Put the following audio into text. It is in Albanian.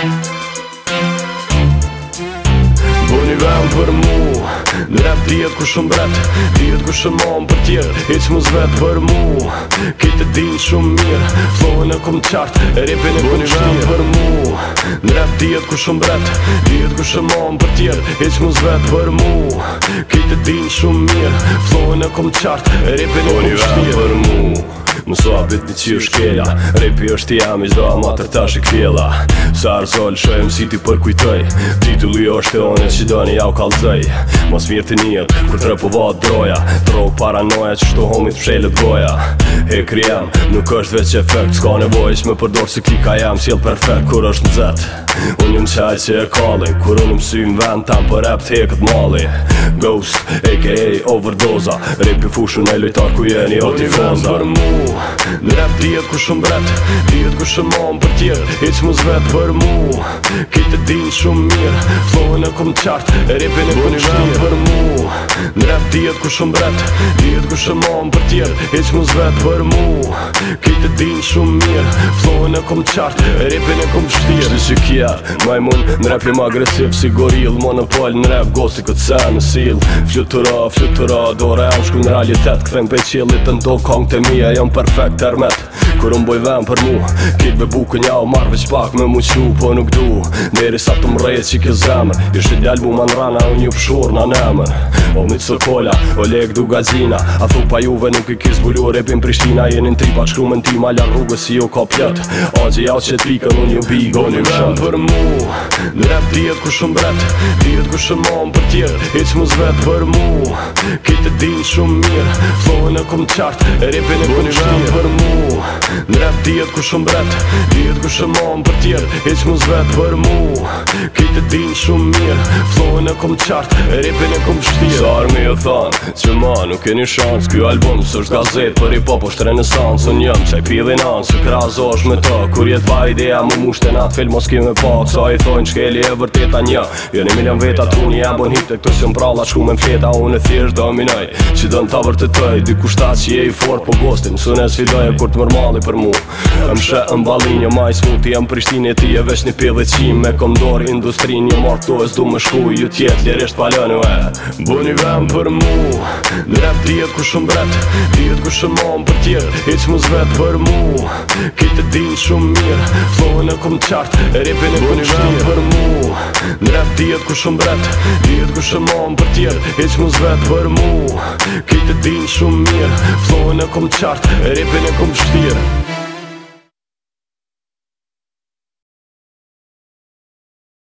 Bu një vend për mua Rap dhjet ku shumë brep Dhjet ku shumë për tjerë I që mu për mu Kite din shumë mirë Flowin e kum qartë E ripin e kum për mu Rap dhjet ku shumë brep Dhjet ku shumë om për tjerë I që mu për mu Kite din shumë mirë Flowin e kum qartë E ripin e kum e për mu Mëso apit një qi u shkela Repi është jam i zdo a matër ta Sa arzoll shohem si ti përkujtoj Titulli është e one që do një au Mos vjerë të njët, kur të repovat droja Tro paranoja që shto homit pshelët goja E kryem, nuk është veç efekt Ska nevoj që me përdojt se kika jem Sjell perfekt, kur është në zetë Unë jëmë qaj që e kalli Kur unë më sym vend, tam për rap të heket mali Ghost, aka overdoza Rip i fushën e lojtar ku jeni o t'i fonda Për mu, në rap djetë ku shumë bret Djetë ku shumë omë për tjerë I që mu zvet për mu Kite din shumë mirë Flowin e kom qartë, e ripin e kom qartë Yeah. Djet ku shumë bret, ku shumë om për tjerë Eq mu zvet për mu Kejtë din shumë mirë Flohën e kom qartë, repin e kom shtirë Shdi që kja, majmun, në rap një agresiv Si goril, Monopol në rap, gosi këtë se në sil Fjutura, fjutura, do re anë shku në realitet Këthen pe qilit të ndo kong të mija, jam perfekt të ermet Kër unë boj ven për mu Kit be buku nja u marrë veç pak me muqu Po nuk du Neri sa të mrejt që ke zemër Ishtë idealbu ma në rana Unë një pëshur në në emër një të Mola, o du gazina A thuk pa juve nuk i kis bulu Repin Prishtina, jenin tripa pa qkru mën Ma lan rrugës si jo ka pjat A që jas që t'pika unë një bi Goni më shumë për mu Në rap dhjet ku shumë bret Dhjet ku shumë për tjet Iq mu zvet për mu K din shumë mirë Flowe në kumë qartë Rapin e kumë qëtirë Për mu Në rap djetë ku shumë bretë Djetë ku shumë onë për tjerë Heq mu zvetë Për mu Kejtë din shumë mirë Flowe në kom qartë Rapin e kumë qëtirë Sarë me jë thanë Që ma nuk e një shansë Kjo album së është gazetë Për i popo shtë renesansë Unë jëmë qaj pili nanë Së krazo me të Kur jetë pa idea Më mushte natë film Mos kime pa Kësa i thojnë Shkeli e vërteta një Jënë i milion veta Tu një jam bon hit E këtë si më pralla Shku me mfeta Unë e thjesht dominoj Që do në avër të tëj Dy kushtat që je i fort po gostin Mësën e sfidoj e kur të mërmali për mu më shë e më balin Një maj smut i prishtin E ti e vesh një pjellit qim Me kom dorë industri një mërë të ozdu më shku Ju tjetë lirisht palën e Bu një për mu Drep të ku shumë bret Të ku shumë për tjerë I që mu zvet për mu Kite din shumë mirë Flohën e kom qartë E ripin e kom shtir Drep ku shumë bret ku shumë për tjerë I që mu zvet për mu Kite din shumë mirë Kejtë din shumë mirë Flohën e kom qartë Repin e kom shtirë